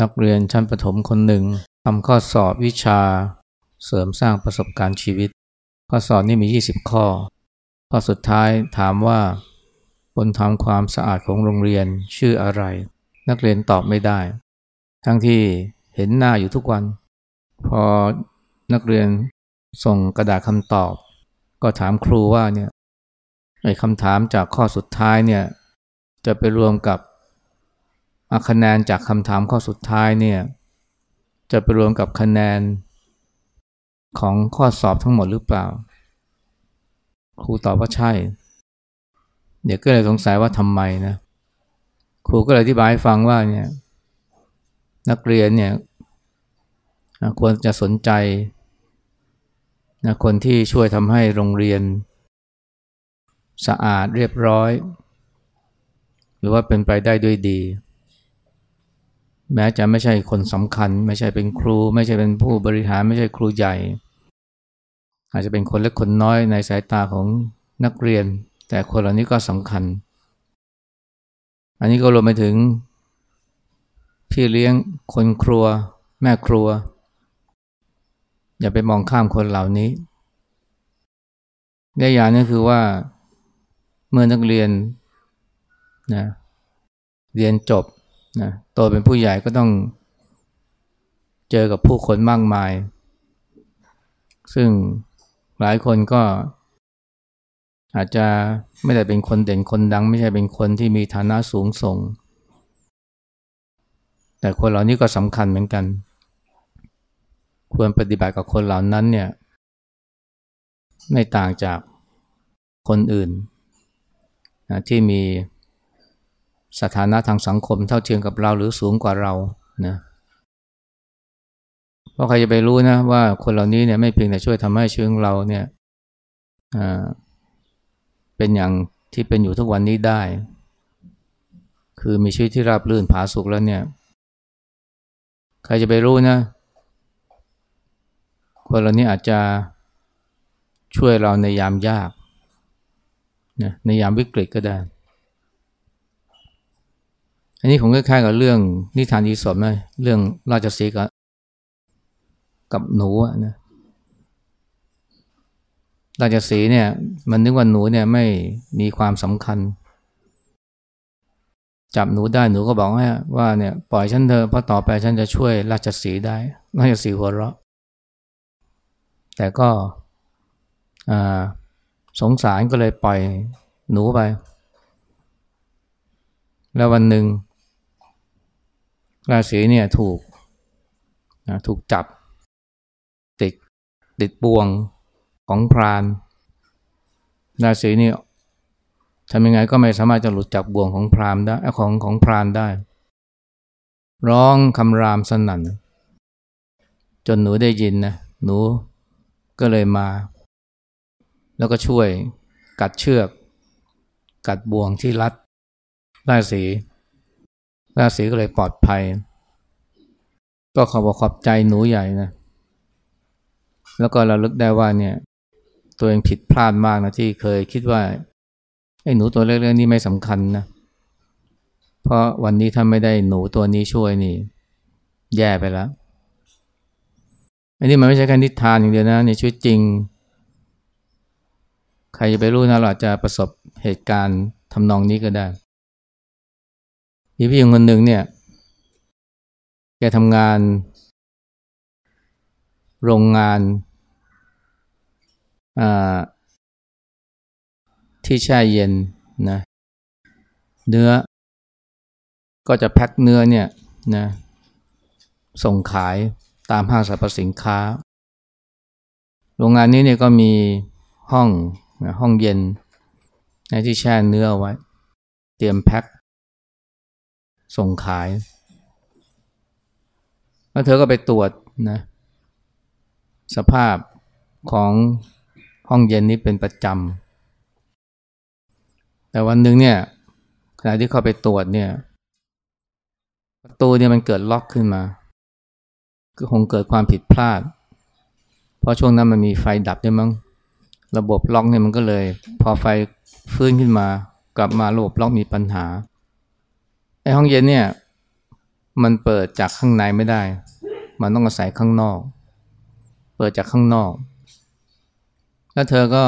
นักเรียนชั้นประถมคนหนึ่งทำข้อสอบวิชาเสริมสร้างประสบการณ์ชีวิต ข้อสอบนี่มี 20 ข้อ ข้อสุดท้ายถามว่าบนทำความสะอาดของโรงเรียนชื่ออะไร นักเรียนตอบไม่ได้ ทั้งที่เห็นหน้าอยู่ทุกวัน พอนักเรียนส่งกระดาษคำตอบ ก็ถามครูว่าเนี่ยไอ้คำถามจากข้อสุดท้ายเนี่ยจะไปรวมกับ คะแนนจากคำถามข้อสุดท้ายเนี่ยจะไปรวมกับคะแนนของข้อสอบทั้งหมดหรือเปล่า ครูตอบว่าใช่ เด็กก็เลยสงสัยว่าทำไมนะ ครูก็เลยอธิบายให้ฟังว่าเนี่ยนักเรียนเนี่ยควรจะสนใจนะคนที่ช่วยทำให้โรงเรียน สะอาดเรียบร้อย หรือว่าเป็นไปได้ด้วยดี แม้จะไม่ใช่คนสำคัญ ไม่ใช่เป็นครู ไม่ใช่เป็นผู้บริหาร ไม่ใช่ครูใหญ่ อาจจะเป็นคนเล็กคนน้อยในสายตาของนักเรียน แต่คนเหล่านี้ก็สำคัญ อันนี้ก็รวมไปถึง พี่เลี้ยงคนครัว แม่ครัว อย่าไปมองข้ามคนเหล่านี้ได้อย่างนี้คือว่าเมื่อนักเรียนนะเรียนจบ นะโตเป็นผู้ใหญ่ก็ต้องเจอกับผู้คนมากมาย ซึ่งหลายคนก็ อาจจะไม่ได้เป็นคนเด่นคนดัง ไม่ใช่เป็นคนที่มีฐานะสูงส่ง แต่คนเหล่านี้ก็สำคัญเหมือนกัน ควรปฏิบัติกับคนเหล่านั้นเนี่ยไม่ต่างจากคนอื่นนะที่มี สถานะทางสังคมเท่าเทียมกับเราหรือสูงกว่าเรานะเพราะใครจะไปรู้นะว่าคนเหล่านี้เนี่ยไม่เพียงแต่ช่วยทำให้ชีวิตเราเนี่ยเป็นอย่างที่เป็นอยู่ทุกวันนี้ได้ คือมีชีวิตที่ราบรื่นผาสุกแล้วเนี่ย ใครจะไปรู้นะ คนเหล่านี้อาจจะช่วยเราในยามยากนะในยามวิกฤตก็ได้ อันนี้ผมคล้ายๆกับเรื่องนิทานอีสปไหมเรื่องราชสีกับกับหนูนะราชสีเนี่ย มันนึกว่าหนูเนี่ยไม่มีความสำคัญ จับหนูได้หนูก็บอกว่าว่าเนี่ยปล่อยฉันเถอะเพราะต่อไปฉันจะช่วยราชสีได้ ราชสีหัวเราะ แต่ก็สงสารก็เลยปล่อยหนูไป แล้ววันหนึ่ง ราศีเนี่ยถูกถูกจับ ติดติดบ่วงของพรานราศีนี่ทำยังไงก็ไม่สามารถจะหลุดจากบ่วงของพรามได้ของของพรานได้ ร้องคำรามสนั่น จนหนูได้ยินนะหนูก็เลยมา แล้วก็ช่วยกัดเชือก กัดบ่วงที่รัดราศี ราศีก็เลยปลอดภัย ก็ขอบอกขอบใจหนูใหญ่นะแล้วก็เราลึกได้ว่าเนี่ย ตัวเองผิดพลาดมากนะที่เคยคิดว่าไอ้หนูตัวเล็กๆนี่ไม่สำคัญนะเพราะวันนี้ถ้าไม่ได้หนูตัวนี้ช่วยนี่ แย่ไปแล้วอันนี้มันไม่ใช่แค่นิทานอย่างเดียวนะในชีวิตจริง ใครจะไปรู้นะเราจะประสบเหตุการณ์ทำนองนี้ก็ได้ มีพี่หญิงคนหนึ่งเนี่ย แกทำงาน โรงงานที่แช่เย็นนะเนื้อ ก็จะแพ็คเนื้อเนี่ยนะส่งขายตามห้างสรรพสินค้า โรงงานนี้เนี่ยก็มีห้องห้องเย็นในที่แช่เนื้อไว้ เตรียมแพ็ค ส่งขาย แล้วเธอก็ไปตรวจนะสภาพของห้องเย็นนี้เป็นประจำ แต่วันหนึ่งเนี่ยขณะที่เข้าไปตรวจเนี่ยประตูเนี่ยมันเกิดล็อกขึ้นมา ก็คงเกิดความผิดพลาด เพราะช่วงนั้นมันมีไฟดับด้วยมั้ง ระบบล็อกเนี่ยมันก็เลย พอไฟฟื้นขึ้นมา กลับมาระบบล็อกมีปัญหา ไอ้ห้องเย็นเนี่ยมันเปิดจากข้างในไม่ได้ มันต้องอาศัยข้างนอก เปิดจากข้างนอก แล้วเธอก็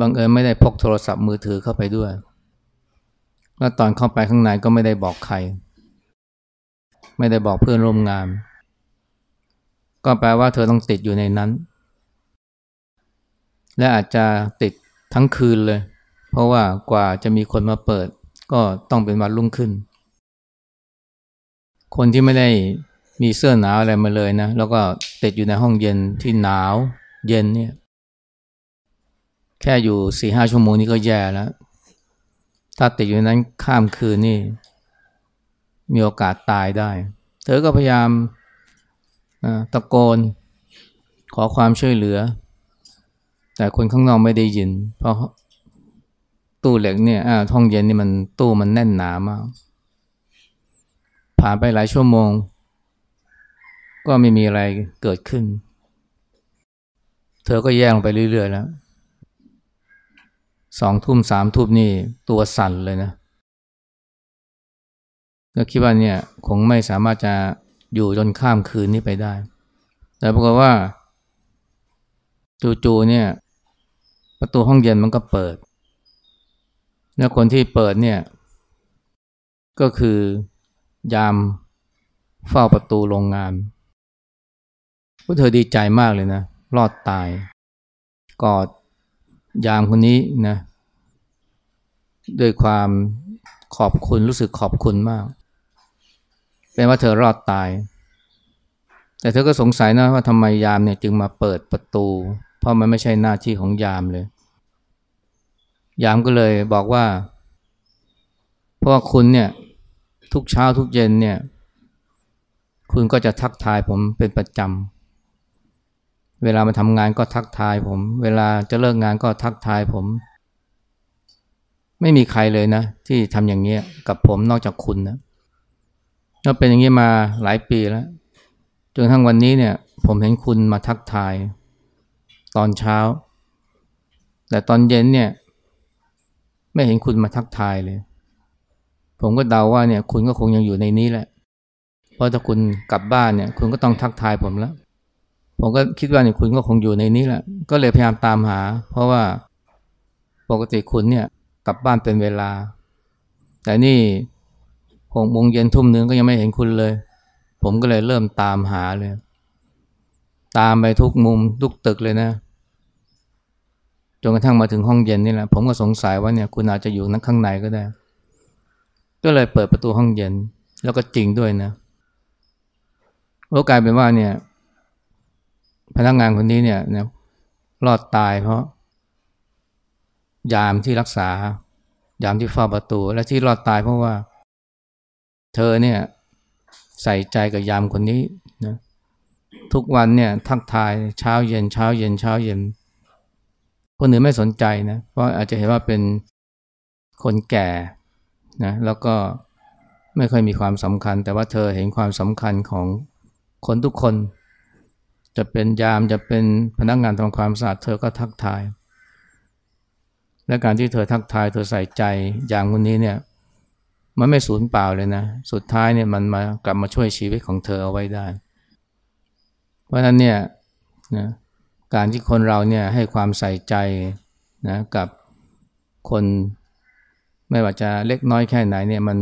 บังเอิญไม่ได้พกโทรศัพท์มือถือเข้าไปด้วย แล้วตอนเข้าไปข้างในก็ไม่ได้บอกใคร ไม่ได้บอกเพื่อนร่วมงาน ก็แปลว่าเธอต้องติดอยู่ในนั้น และอาจจะติดทั้งคืนเลย เพราะว่ากว่าจะมีคนมาเปิด ก็ต้องเป็นวันรุ่งขึ้น คนที่ไม่ได้มีเสื้อหนาวอะไรมาเลยนะ แล้วก็ติดอยู่ในห้องเย็นที่หนาว เย็นเนี่ย แค่อยู่สี่ห้าชั่วโมงนี้ก็แย่แล้ว ถ้าติดอยู่นั้นข้ามคืนนี่ มีโอกาสตายได้ เธอก็พยายามตะโกน ขอความช่วยเหลือ แต่คนข้างนอกไม่ได้ยิน เพราะ ตู้เหล็กเนี่ยห้องเย็นนี่มันตู้มันแน่นหนามาก ผ่านไปหลายชั่วโมง ก็ไม่มีอะไรเกิดขึ้น เธอก็แย่ลงไปเรื่อยๆแล้วสองทุ่มสามทุ่มนี่ตัวสั่นเลยนะแล้วคิดว่าเนี่ยคงไม่สามารถจะอยู่จนข้ามคืนนี้ไปได้ แต่ปรากฏว่า จู่ๆเนี่ย ประตูห้องเย็นมันก็เปิด แล้วคนที่เปิดเนี่ยก็คือยามเฝ้าประตูโรงงานพวกเธอดีใจมากเลยนะ รอดตาย กอดยามคนนี้นะ ด้วยความขอบคุณรู้สึกขอบคุณมากเป็นว่าเธอรอดตาย แต่เธอก็สงสัยนะว่าทำไมยามเนี่ยจึงมาเปิดประตู เพราะมันไม่ใช่หน้าที่ของยามเลย ยามก็เลยบอกว่า เพราะว่าคุณเนี่ยทุกเช้าทุกเย็นเนี่ย คุณก็จะทักทายผมเป็นประจำเวลามาทำงานก็ทักทายผม เวลาจะเลิกงานก็ทักทายผม ไม่มีใครเลยนะ ที่ทำอย่างนี้กับผมนอกจากคุณนะแล้วเป็นอย่างนี้มาหลายปีแล้วจนทั้งวันนี้เนี่ย ผมเห็นคุณมาทักทาย ตอนเช้า แต่ตอนเย็นเนี่ย ไม่เห็นคุณมาทักทายเลย ผมก็เดาว่าเนี่ย คุณก็คงยังอยู่ในนี้แหละ เพราะถ้าคุณกลับบ้านเนี่ย คุณก็ต้องทักทายผมแล้ว ผมก็คิดว่าเนี่ยคุณก็คงอยู่ในนี้แหละ ก็เลยพยายามตามหา เพราะว่าปกติคุณเนี่ย กลับบ้านเป็นเวลา แต่นี่หกโมงเย็นทุ่มนึงก็ยังไม่เห็นคุณเลย ผมก็เลยเริ่มตามหาเลย ตามไปทุกมุมทุกตึกเลยนะ จนกระทั่งมาถึงห้องเย็นนี่แหละผมก็สงสัยว่าเนี่ยคุณอาจจะอยู่นักข้างในก็ได้ ก็เลยเปิดประตูห้องเย็นแล้วก็จริงด้วยนะก็กลายเป็นว่าเนี่ย พนักงานคนนี้เนี่ยเนี่ยรอดตายเพราะ ยามที่รักษา ยามที่เฝ้าประตู และที่รอดตายเพราะว่า เธอเนี่ย ใส่ใจกับยามคนนี้นะทุกวันเนี่ย ทักทายเช้าเย็นเช้าเย็นเช้าเย็น คนอื่นไม่สนใจนะเพราะอาจจะเห็นว่าเป็นคนแก่นะแล้วก็ไม่ค่อยมีความสำคัญ แต่ว่าเธอเห็นความสำคัญของคนทุกคน จะเป็นยามจะเป็นพนักงานทำความสะอาดเธอก็ทักทาย และการที่เธอทักทายเธอใส่ใจอย่างคนนี้เนี่ยมันไม่สูญเปล่าเลยนะ สุดท้ายเนี่ยมันมากลับมาช่วยชีวิตของเธอเอาไว้ได้ เพราะฉะนั้นเนี่ยนะ การที่คนเราเนี่ยให้ความใส่ใจนะกับคนไม่ว่าจะเล็กน้อยแค่ไหนเนี่ยมัน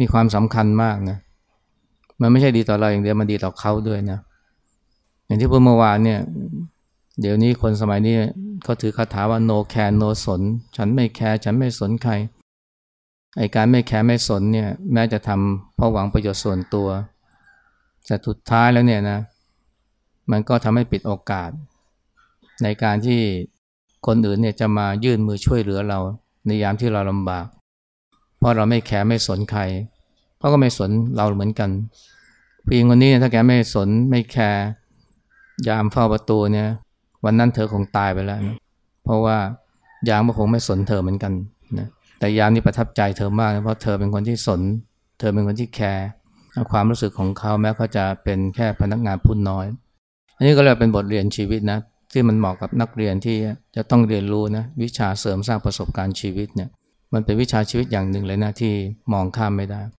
มีความสำคัญมากนะ มันไม่ใช่ดีต่อเราอย่างเดียวมันดีต่อเขาด้วยนะ อย่างที่พูดเมื่อวานเนี่ย เดี๋ยวนี้คนสมัยนี้เขาถือคาถาว่า no care no สน ฉันไม่แคร์ฉันไม่สนใคร ไอการไม่แคร์ไม่สนเนี่ย แม้จะทำเพราะหวังประโยชน์ส่วนตัว แต่สุดท้ายแล้วเนี่ยนะ มันก็ทำให้ปิดโอกาส ในการที่คนอื่นเนี่ยจะมายื่นมือช่วยเหลือเรา ในยามที่เราลำบาก เพราะเราไม่แคร์ไม่สนใครเขาก็ไม่สนเราเหมือนกันผู้หญิงคนนี้ถ้าแกไม่สนไม่แคร์ยามเฝ้าประตูเนี่ย วันนั้นเธอคงตายไปแล้วนะเพราะว่ายามก็คงไม่สนเธอเหมือนกันนะแต่ยามนี่ประทับใจเธอมากนะเพราะเธอเป็นคนที่สน เธอเป็นคนที่แคร์ความรู้สึกของเขาแม้เขาจะเป็นแค่พนักงานผู้น้อย อันนี้ก็เลยเป็นบทเรียนชีวิตนะที่มันเหมาะกับนักเรียนที่จะต้องเรียนรู้นะวิชาเสริมสร้างประสบการณ์ชีวิตเนี่ยมันเป็นวิชาชีวิตอย่างหนึ่งเลยนะที่มองข้ามไม่ได้